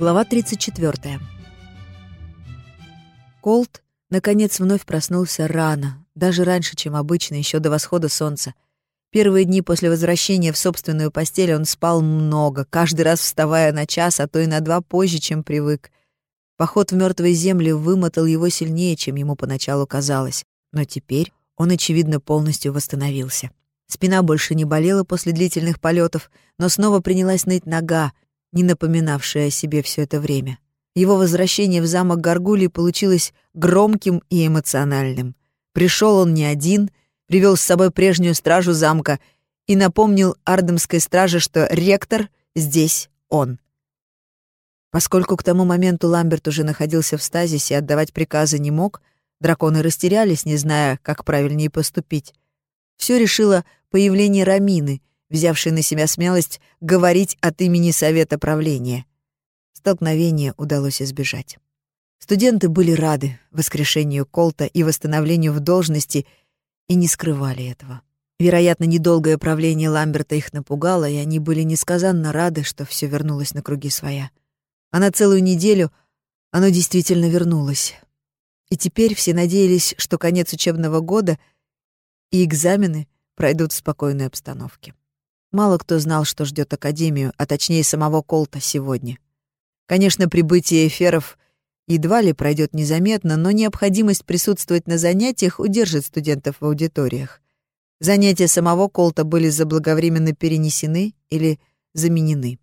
Глава 34. Колт, наконец, вновь проснулся рано, даже раньше, чем обычно, еще до восхода солнца. Первые дни после возвращения в собственную постель он спал много, каждый раз вставая на час, а то и на два позже, чем привык. Поход в мертвые земли вымотал его сильнее, чем ему поначалу казалось, но теперь он, очевидно, полностью восстановился. Спина больше не болела после длительных полетов, но снова принялась ныть нога, не напоминавшая о себе все это время. Его возвращение в замок Гаргулии получилось громким и эмоциональным. Пришел он не один, привел с собой прежнюю стражу замка и напомнил ардемской страже, что ректор здесь он. Поскольку к тому моменту Ламберт уже находился в стазисе и отдавать приказы не мог, драконы растерялись, не зная, как правильнее поступить. Все решило появление Рамины, взявший на себя смелость говорить от имени Совета правления. Столкновения удалось избежать. Студенты были рады воскрешению Колта и восстановлению в должности и не скрывали этого. Вероятно, недолгое правление Ламберта их напугало, и они были несказанно рады, что все вернулось на круги своя. А на целую неделю оно действительно вернулось. И теперь все надеялись, что конец учебного года и экзамены пройдут в спокойной обстановке. Мало кто знал, что ждет Академию, а точнее самого Колта сегодня. Конечно, прибытие эфиров едва ли пройдет незаметно, но необходимость присутствовать на занятиях удержит студентов в аудиториях. Занятия самого Колта были заблаговременно перенесены или заменены.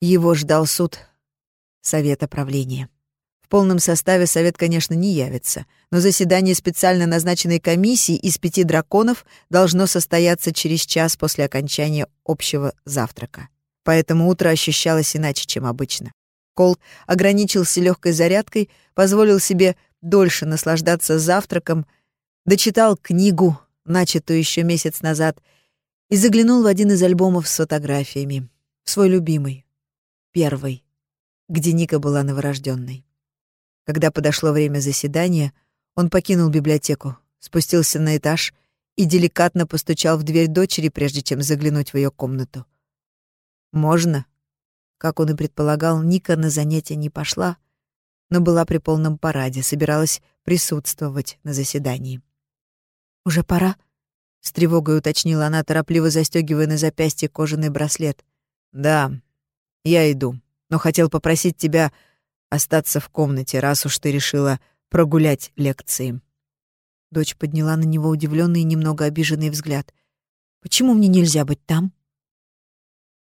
Его ждал суд Совета правления полном составе совет, конечно, не явится, но заседание специально назначенной комиссии из пяти драконов должно состояться через час после окончания общего завтрака. Поэтому утро ощущалось иначе, чем обычно. Кол ограничился легкой зарядкой, позволил себе дольше наслаждаться завтраком, дочитал книгу, начатую еще месяц назад, и заглянул в один из альбомов с фотографиями, свой любимый, первый, где Ника была новорожденной. Когда подошло время заседания, он покинул библиотеку, спустился на этаж и деликатно постучал в дверь дочери, прежде чем заглянуть в ее комнату. «Можно?» Как он и предполагал, Ника на занятия не пошла, но была при полном параде, собиралась присутствовать на заседании. «Уже пора?» — с тревогой уточнила она, торопливо застегивая на запястье кожаный браслет. «Да, я иду, но хотел попросить тебя остаться в комнате, раз уж ты решила прогулять лекции». Дочь подняла на него удивленный и немного обиженный взгляд. «Почему мне нельзя быть там?»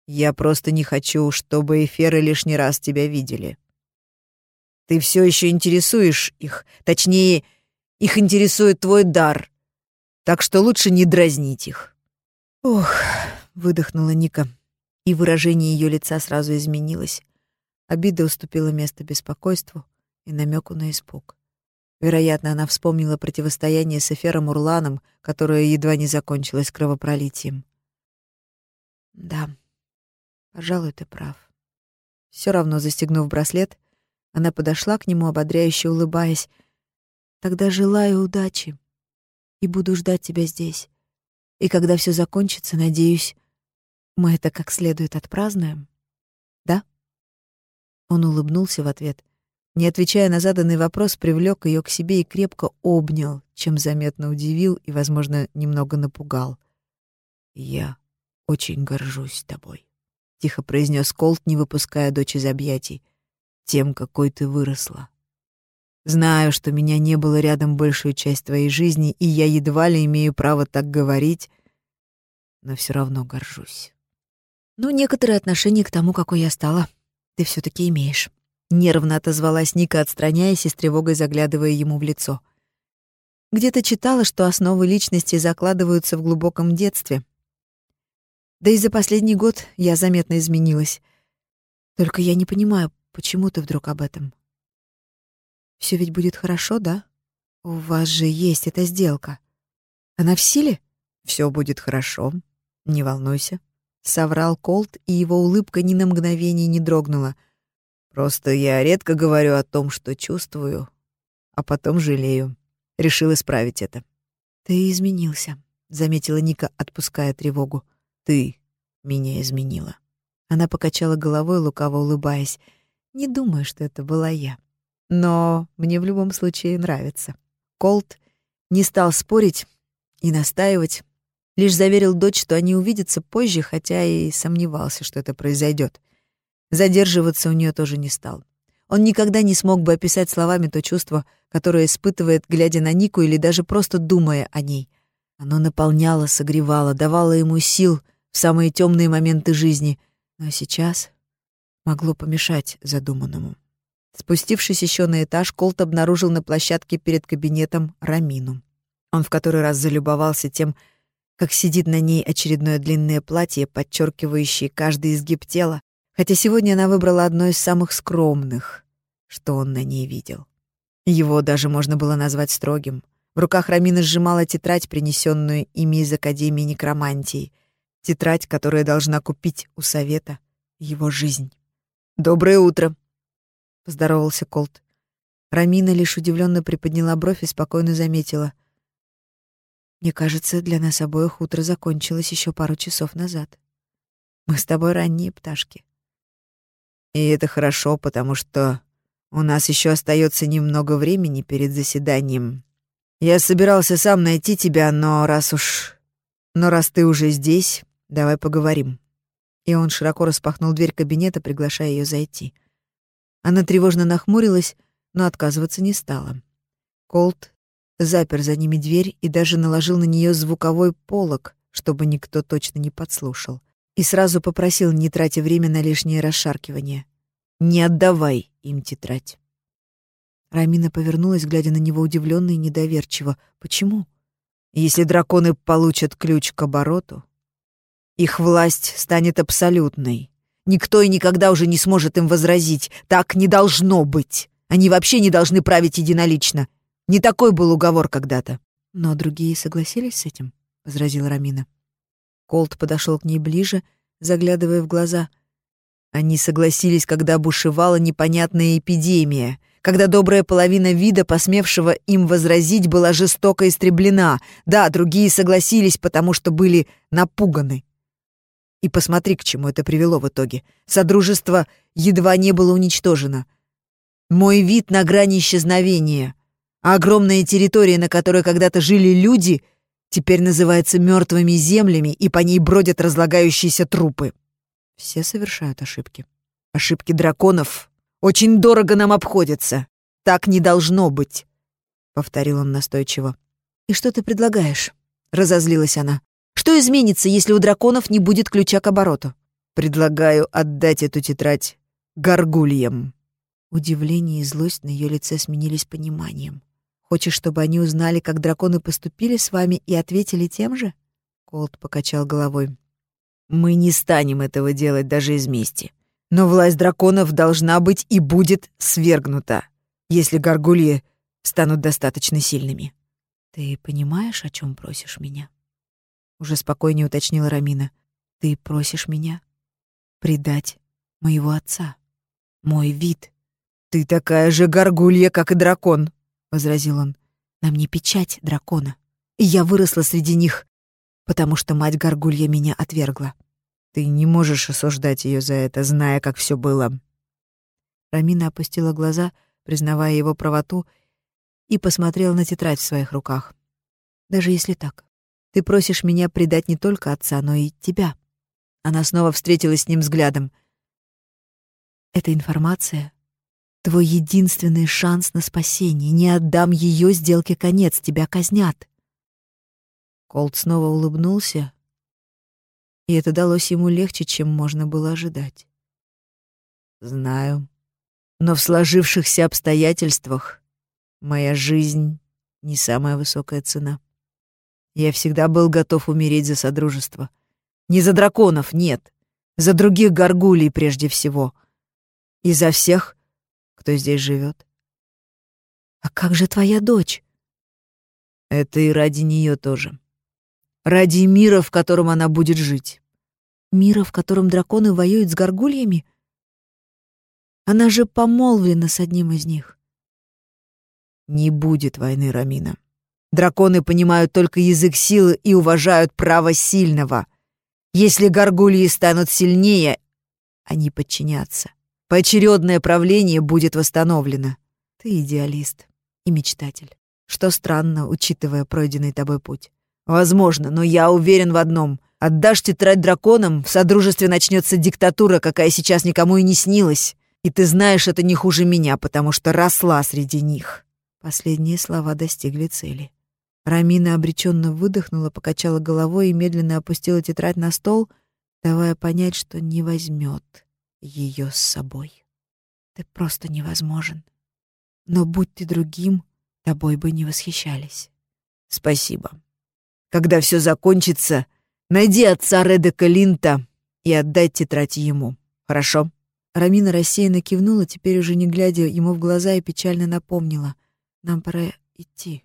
«Я просто не хочу, чтобы эферы лишний раз тебя видели. Ты все еще интересуешь их, точнее, их интересует твой дар, так что лучше не дразнить их». «Ох», — выдохнула Ника, и выражение ее лица сразу изменилось. Обида уступила место беспокойству и намеку на испуг. Вероятно, она вспомнила противостояние с Эфером Урланом, которое едва не закончилось кровопролитием. Да, пожалуй, ты прав. Все равно застегнув браслет, она подошла к нему, ободряюще улыбаясь. Тогда желаю удачи и буду ждать тебя здесь. И когда все закончится, надеюсь, мы это как следует отпразднуем. Он улыбнулся в ответ. Не отвечая на заданный вопрос, привлек ее к себе и крепко обнял, чем заметно удивил и, возможно, немного напугал. «Я очень горжусь тобой», — тихо произнес Колт, не выпуская дочь из объятий, — «тем, какой ты выросла. Знаю, что меня не было рядом большую часть твоей жизни, и я едва ли имею право так говорить, но все равно горжусь». «Ну, некоторое отношение к тому, какой я стала», ты все таки имеешь». Нервно отозвалась Ника, отстраняясь и с тревогой заглядывая ему в лицо. «Где-то читала, что основы личности закладываются в глубоком детстве. Да и за последний год я заметно изменилась. Только я не понимаю, почему ты вдруг об этом? Все ведь будет хорошо, да? У вас же есть эта сделка. Она в силе? Все будет хорошо. Не волнуйся соврал Колт, и его улыбка ни на мгновение не дрогнула. Просто я редко говорю о том, что чувствую, а потом жалею. Решил исправить это. Ты изменился, заметила Ника, отпуская тревогу. Ты меня изменила. Она покачала головой, лукаво улыбаясь. Не думаю, что это была я. Но мне в любом случае нравится. Колт не стал спорить и настаивать, лишь заверил дочь, что они увидятся позже, хотя и сомневался, что это произойдет. Задерживаться у нее тоже не стал. Он никогда не смог бы описать словами то чувство, которое испытывает, глядя на Нику или даже просто думая о ней. Оно наполняло, согревало, давало ему сил в самые темные моменты жизни, но сейчас могло помешать задуманному. Спустившись еще на этаж, Колт обнаружил на площадке перед кабинетом Рамину. Он в который раз залюбовался тем, как сидит на ней очередное длинное платье, подчеркивающее каждый изгиб тела, хотя сегодня она выбрала одно из самых скромных, что он на ней видел. Его даже можно было назвать строгим. В руках Рамина сжимала тетрадь, принесенную ими из Академии некромантии. Тетрадь, которая должна купить у Совета его жизнь. «Доброе утро!» — поздоровался Колт. Рамина лишь удивленно приподняла бровь и спокойно заметила. «Мне кажется, для нас обоих утро закончилось еще пару часов назад. Мы с тобой ранние пташки». И это хорошо, потому что у нас еще остается немного времени перед заседанием. Я собирался сам найти тебя, но раз уж... Но раз ты уже здесь, давай поговорим. И он широко распахнул дверь кабинета, приглашая ее зайти. Она тревожно нахмурилась, но отказываться не стала. Колт запер за ними дверь и даже наложил на нее звуковой полог, чтобы никто точно не подслушал и сразу попросил, не тратя время на лишнее расшаркивание. «Не отдавай им тетрадь». Рамина повернулась, глядя на него удивленно и недоверчиво. «Почему?» «Если драконы получат ключ к обороту, их власть станет абсолютной. Никто и никогда уже не сможет им возразить. Так не должно быть. Они вообще не должны править единолично. Не такой был уговор когда-то». «Но другие согласились с этим?» — возразила Рамина. Колт подошел к ней ближе, заглядывая в глаза. Они согласились, когда бушевала непонятная эпидемия, когда добрая половина вида, посмевшего им возразить, была жестоко истреблена. Да, другие согласились, потому что были напуганы. И посмотри, к чему это привело в итоге. Содружество едва не было уничтожено. Мой вид на грани исчезновения, а огромная территория, на которой когда-то жили люди — теперь называется мертвыми землями, и по ней бродят разлагающиеся трупы. Все совершают ошибки. Ошибки драконов очень дорого нам обходятся. Так не должно быть, — повторил он настойчиво. «И что ты предлагаешь?» — разозлилась она. «Что изменится, если у драконов не будет ключа к обороту?» «Предлагаю отдать эту тетрадь горгульям». Удивление и злость на ее лице сменились пониманием. Хочешь, чтобы они узнали, как драконы поступили с вами и ответили тем же?» Колт покачал головой. «Мы не станем этого делать даже из мести. Но власть драконов должна быть и будет свергнута, если горгульи станут достаточно сильными». «Ты понимаешь, о чем просишь меня?» Уже спокойнее уточнила Рамина. «Ты просишь меня предать моего отца, мой вид. Ты такая же горгулья, как и дракон», — возразил он. «На мне печать дракона, и я выросла среди них, потому что мать Горгулья меня отвергла. Ты не можешь осуждать ее за это, зная, как все было». Рамина опустила глаза, признавая его правоту, и посмотрела на тетрадь в своих руках. «Даже если так, ты просишь меня предать не только отца, но и тебя». Она снова встретилась с ним взглядом. «Эта информация Твой единственный шанс на спасение. Не отдам ее сделке конец, тебя казнят. Колт снова улыбнулся, и это далось ему легче, чем можно было ожидать. Знаю, но в сложившихся обстоятельствах моя жизнь не самая высокая цена. Я всегда был готов умереть за содружество. Не за драконов, нет. За других горгулей прежде всего. И за всех, кто здесь живет. А как же твоя дочь? Это и ради нее тоже. Ради мира, в котором она будет жить. Мира, в котором драконы воюют с горгульями? Она же помолвлена с одним из них. Не будет войны, Рамина. Драконы понимают только язык силы и уважают право сильного. Если горгульи станут сильнее, они подчинятся. Поочередное правление будет восстановлено. Ты идеалист и мечтатель. Что странно, учитывая пройденный тобой путь. Возможно, но я уверен в одном. Отдашь тетрадь драконам, в Содружестве начнется диктатура, какая сейчас никому и не снилась. И ты знаешь это не хуже меня, потому что росла среди них. Последние слова достигли цели. Рамина обреченно выдохнула, покачала головой и медленно опустила тетрадь на стол, давая понять, что не возьмет ее с собой. Ты просто невозможен. Но будь ты другим, тобой бы не восхищались. Спасибо. Когда все закончится, найди отца Редека Линта и отдай тетрадь ему. Хорошо? Рамина рассеянно кивнула, теперь уже не глядя ему в глаза и печально напомнила. Нам пора идти.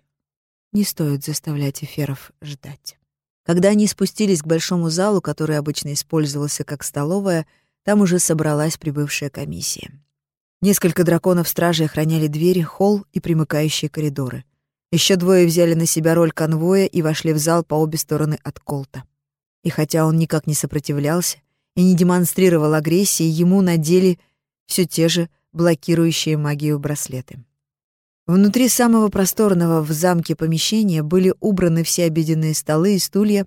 Не стоит заставлять эфиров ждать. Когда они спустились к большому залу, который обычно использовался как столовая, там уже собралась прибывшая комиссия. Несколько драконов-стражей охраняли двери, холл и примыкающие коридоры. Еще двое взяли на себя роль конвоя и вошли в зал по обе стороны от Колта. И хотя он никак не сопротивлялся и не демонстрировал агрессии, ему надели все те же блокирующие магию браслеты. Внутри самого просторного в замке помещения были убраны все обеденные столы и стулья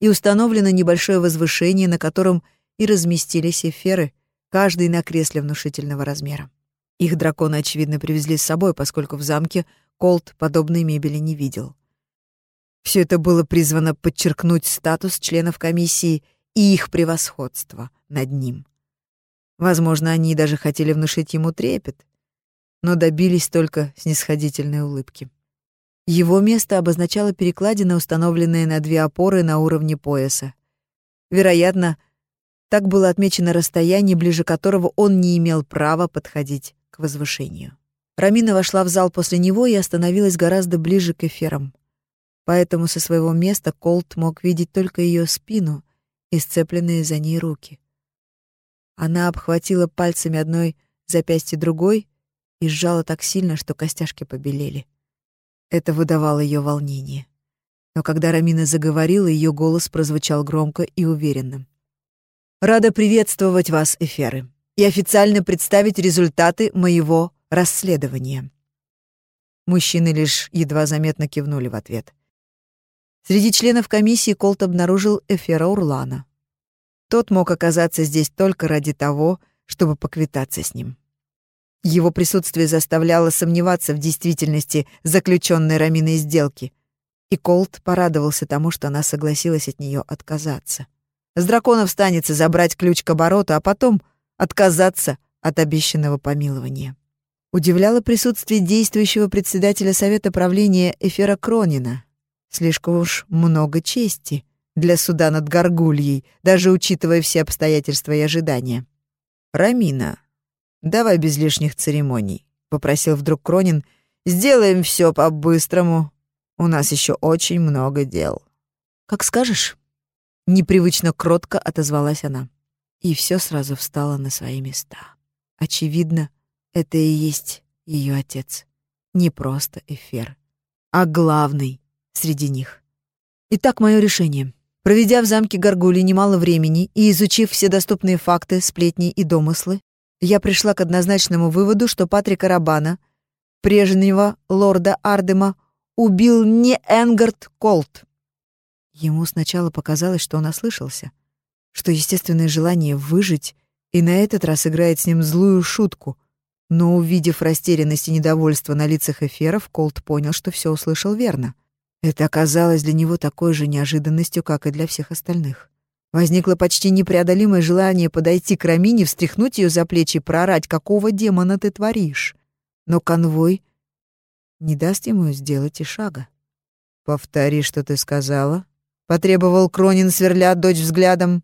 и установлено небольшое возвышение, на котором и разместились эфиры, каждый на кресле внушительного размера. Их драконы, очевидно, привезли с собой, поскольку в замке Колт подобной мебели не видел. Все это было призвано подчеркнуть статус членов комиссии и их превосходство над ним. Возможно, они даже хотели внушить ему трепет, но добились только снисходительной улыбки. Его место обозначало перекладина, установленная на две опоры на уровне пояса. Вероятно, так было отмечено расстояние, ближе которого он не имел права подходить к возвышению. Рамина вошла в зал после него и остановилась гораздо ближе к эфирам. Поэтому со своего места Колт мог видеть только ее спину и сцепленные за ней руки. Она обхватила пальцами одной запястье другой и сжала так сильно, что костяшки побелели. Это выдавало ее волнение. Но когда Рамина заговорила, ее голос прозвучал громко и уверенным. «Рада приветствовать вас, Эферы, и официально представить результаты моего расследования». Мужчины лишь едва заметно кивнули в ответ. Среди членов комиссии Колт обнаружил Эфера Урлана. Тот мог оказаться здесь только ради того, чтобы поквитаться с ним. Его присутствие заставляло сомневаться в действительности заключенной Раминой сделки, и Колт порадовался тому, что она согласилась от нее отказаться. С драконов станется забрать ключ к обороту, а потом отказаться от обещанного помилования. Удивляло присутствие действующего председателя Совета правления Эфира Кронина. Слишком уж много чести для суда над Горгульей, даже учитывая все обстоятельства и ожидания. «Рамина, давай без лишних церемоний», — попросил вдруг Кронин. «Сделаем все по-быстрому. У нас еще очень много дел». «Как скажешь», — непривычно кротко отозвалась она. И все сразу встало на свои места. Очевидно, это и есть ее отец. Не просто эфир, а главный среди них. Итак, мое решение. Проведя в замке Гаргули немало времени и изучив все доступные факты, сплетни и домыслы, я пришла к однозначному выводу, что Патрика Рабана, прежнего лорда Ардема, убил не Энгард Колт. Ему сначала показалось, что он ослышался, что естественное желание выжить и на этот раз играет с ним злую шутку, но, увидев растерянность и недовольство на лицах эфиров, Колт понял, что все услышал верно. Это оказалось для него такой же неожиданностью, как и для всех остальных. Возникло почти непреодолимое желание подойти к Рамине, встряхнуть ее за плечи проорать, какого демона ты творишь. Но конвой не даст ему сделать и шага. «Повтори, что ты сказала», — потребовал Кронин, сверля дочь взглядом.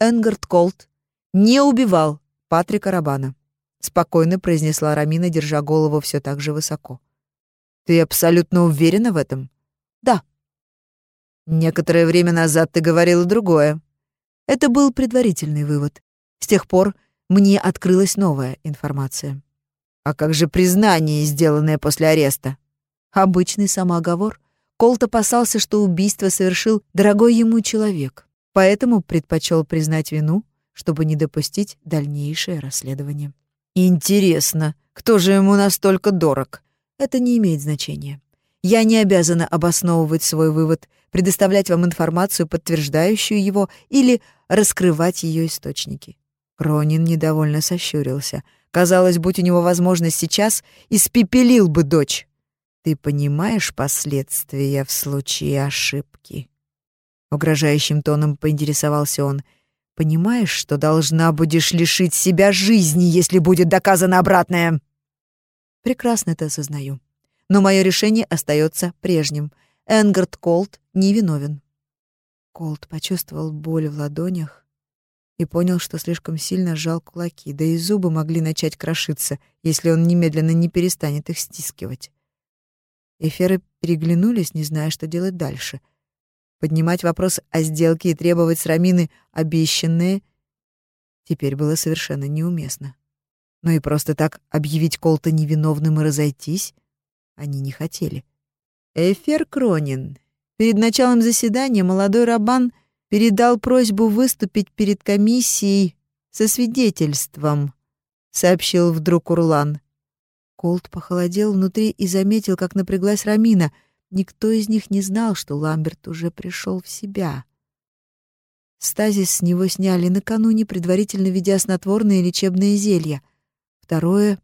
Энгард Колт не убивал Патрика Рабана, спокойно произнесла Рамина, держа голову все так же высоко. Ты абсолютно уверена в этом? Да. Некоторое время назад ты говорила другое. Это был предварительный вывод. С тех пор мне открылась новая информация. А как же признание, сделанное после ареста? Обычный самооговор. Колт опасался, что убийство совершил дорогой ему человек, поэтому предпочел признать вину, чтобы не допустить дальнейшее расследование. Интересно, кто же ему настолько дорог? Это не имеет значения. Я не обязана обосновывать свой вывод, предоставлять вам информацию, подтверждающую его, или раскрывать ее источники. Кронин недовольно сощурился. Казалось, будь у него возможность сейчас, испепелил бы дочь. Ты понимаешь последствия в случае ошибки? Угрожающим тоном поинтересовался он. Понимаешь, что должна будешь лишить себя жизни, если будет доказано обратное? Прекрасно это осознаю. Но мое решение остается прежним. Энгард Колт невиновен. Колт почувствовал боль в ладонях и понял, что слишком сильно сжал кулаки, да и зубы могли начать крошиться, если он немедленно не перестанет их стискивать. Эферы переглянулись, не зная, что делать дальше. Поднимать вопрос о сделке и требовать с Рамины обещанные теперь было совершенно неуместно. Но и просто так объявить Колта невиновным и разойтись они не хотели. Эфер Кронин. Перед началом заседания молодой Рабан передал просьбу выступить перед комиссией со свидетельством, сообщил вдруг Урлан. Колт похолодел внутри и заметил, как напряглась Рамина. Никто из них не знал, что Ламберт уже пришел в себя. Стазис с него сняли накануне, предварительно введя снотворные лечебные зелья. Второе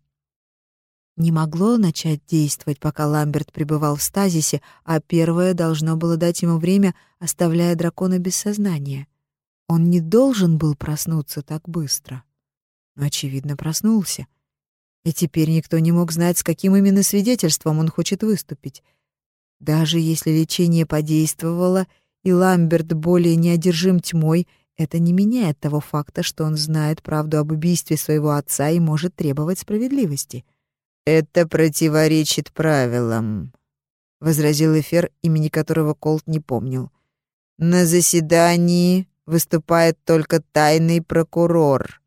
не могло начать действовать, пока Ламберт пребывал в стазисе, а первое должно было дать ему время, оставляя дракона без сознания. Он не должен был проснуться так быстро. Но, очевидно, проснулся — и теперь никто не мог знать, с каким именно свидетельством он хочет выступить. Даже если лечение подействовало, и Ламберт более неодержим тьмой, это не меняет того факта, что он знает правду об убийстве своего отца и может требовать справедливости. «Это противоречит правилам», — возразил Эфир, имени которого Колт не помнил. «На заседании выступает только тайный прокурор.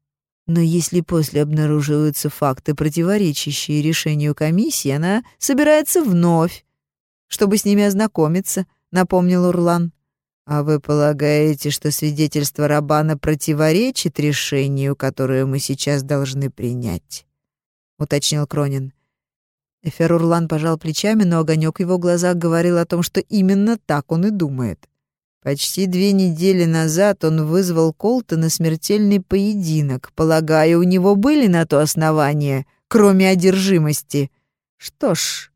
Но если после обнаруживаются факты, противоречащие решению комиссии, она собирается вновь, чтобы с ними ознакомиться, напомнил Урлан. А вы полагаете, что свидетельство Рабана противоречит решению, которое мы сейчас должны принять? уточнил Кронин. Эфер Урлан пожал плечами, но огонек в его глазах говорил о том, что именно так он и думает. Почти две недели назад он вызвал Колта на смертельный поединок. Полагаю, у него были на то основания, кроме одержимости. Что ж,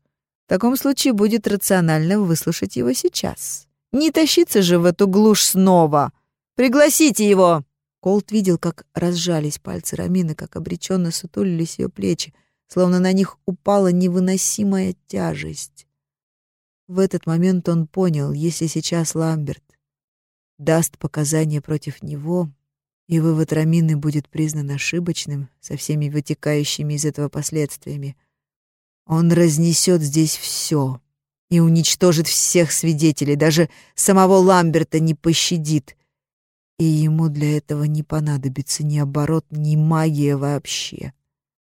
в таком случае будет рационально выслушать его сейчас. Не тащиться же в эту глушь снова. Пригласите его!» Колт видел, как разжались пальцы Рамины, как обреченно сутулились ее плечи, словно на них упала невыносимая тяжесть. В этот момент он понял, если сейчас Ламберт даст показания против него, и вывод Рамины будет признан ошибочным со всеми вытекающими из этого последствиями. Он разнесет здесь все и уничтожит всех свидетелей, даже самого Ламберта не пощадит. И ему для этого не понадобится ни оборот, ни магия вообще.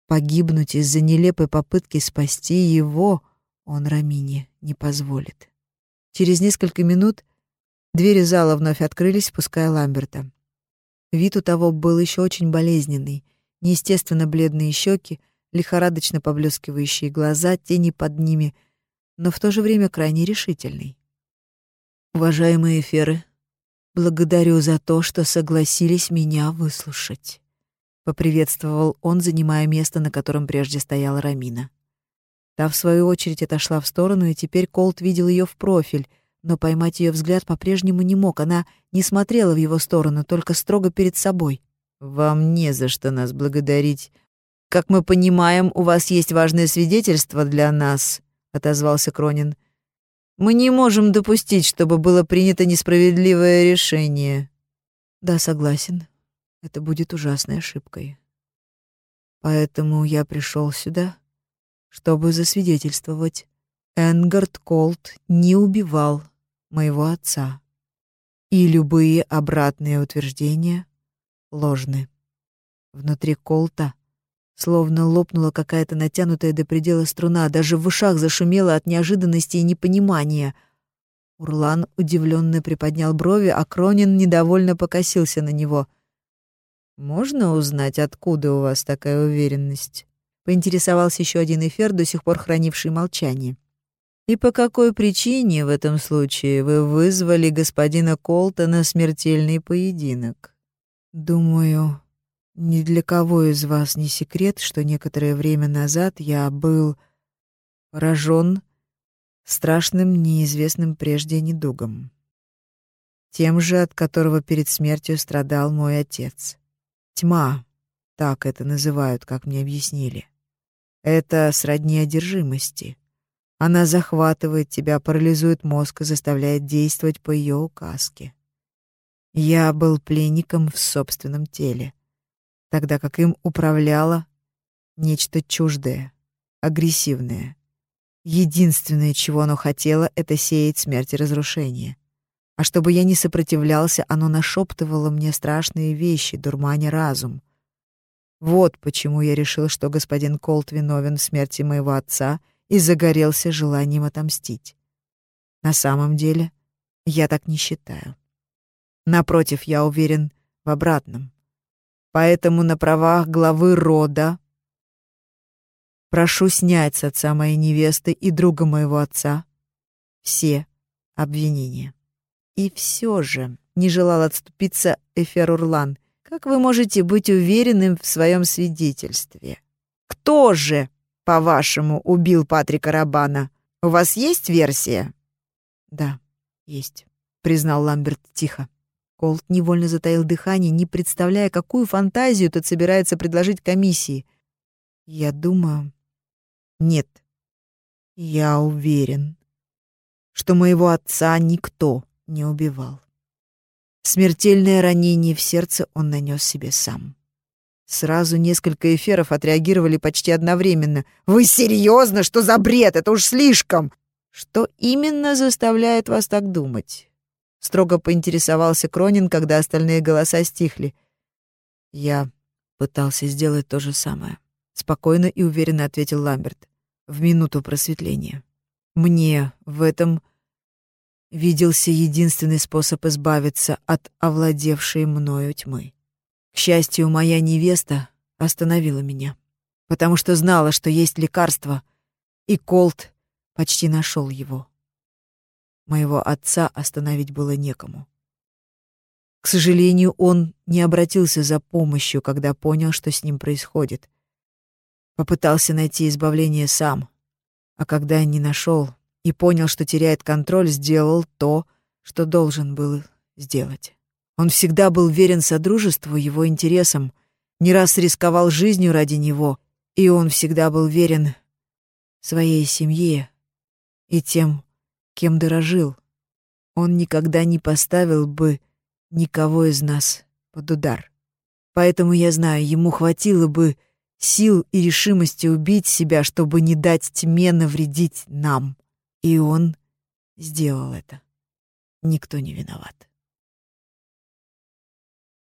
Погибнуть из-за нелепой попытки спасти его он Рамине не позволит. Через несколько минут Двери зала вновь открылись, впуская Ламберта. Вид у того был еще очень болезненный. Неестественно бледные щеки, лихорадочно поблескивающие глаза, тени под ними, но в то же время крайне решительный. «Уважаемые эфиры, благодарю за то, что согласились меня выслушать», — поприветствовал он, занимая место, на котором прежде стояла Рамина. Та, в свою очередь, отошла в сторону, и теперь Колт видел ее в профиль — но поймать ее взгляд по-прежнему не мог. Она не смотрела в его сторону, только строго перед собой. «Вам не за что нас благодарить. Как мы понимаем, у вас есть важное свидетельство для нас», — отозвался Кронин. «Мы не можем допустить, чтобы было принято несправедливое решение». «Да, согласен. Это будет ужасной ошибкой. Поэтому я пришел сюда, чтобы засвидетельствовать. Энгард Колт не убивал моего отца. И любые обратные утверждения ложны. Внутри колта словно лопнула какая-то натянутая до предела струна, даже в ушах зашумело от неожиданности и непонимания. Урлан удивленно приподнял брови, а Кронин недовольно покосился на него. Можно узнать, откуда у вас такая уверенность? Поинтересовался еще один эфир, до сих пор хранивший молчание. И по какой причине в этом случае вы вызвали господина Колта на смертельный поединок? Думаю, ни для кого из вас не секрет, что некоторое время назад я был поражен страшным неизвестным прежде недугом. Тем же, от которого перед смертью страдал мой отец. Тьма, так это называют, как мне объяснили. Это сродни одержимости. Она захватывает тебя, парализует мозг и заставляет действовать по ее указке. Я был пленником в собственном теле, тогда как им управляло нечто чуждое, агрессивное. Единственное, чего оно хотело, это сеять смерть и разрушение. А чтобы я не сопротивлялся, оно нашептывало мне страшные вещи, дурманя разум. Вот почему я решил, что господин Колт виновен в смерти моего отца и загорелся желанием отомстить. На самом деле, я так не считаю. Напротив, я уверен в обратном. Поэтому на правах главы рода прошу снять с отца моей невесты и друга моего отца все обвинения. И все же не желал отступиться Эфер Урлан. Как вы можете быть уверенным в своем свидетельстве? Кто же, по-вашему, убил Патрика Рабана? У вас есть версия? Да, есть, признал Ламберт тихо. Колт невольно затаил дыхание, не представляя, какую фантазию тот собирается предложить комиссии. Я думаю... Нет. Я уверен, что моего отца никто не убивал. Смертельное ранение в сердце он нанес себе сам. Сразу несколько эфиров отреагировали почти одновременно. «Вы серьезно? Что за бред? Это уж слишком!» «Что именно заставляет вас так думать?» Строго поинтересовался Кронин, когда остальные голоса стихли. «Я пытался сделать то же самое», — спокойно и уверенно ответил Ламберт. «В минуту просветления. Мне в этом виделся единственный способ избавиться от овладевшей мною тьмы. К счастью, моя невеста остановила меня, потому что знала, что есть лекарство, и Колт почти нашел его. Моего отца остановить было некому. К сожалению, он не обратился за помощью, когда понял, что с ним происходит. Попытался найти избавление сам, а когда не нашел, и понял, что теряет контроль, сделал то, что должен был сделать. Он всегда был верен содружеству, его интересам, не раз рисковал жизнью ради него, и он всегда был верен своей семье и тем, кем дорожил. Он никогда не поставил бы никого из нас под удар. Поэтому я знаю, ему хватило бы сил и решимости убить себя, чтобы не дать тьме навредить нам. И он сделал это. Никто не виноват.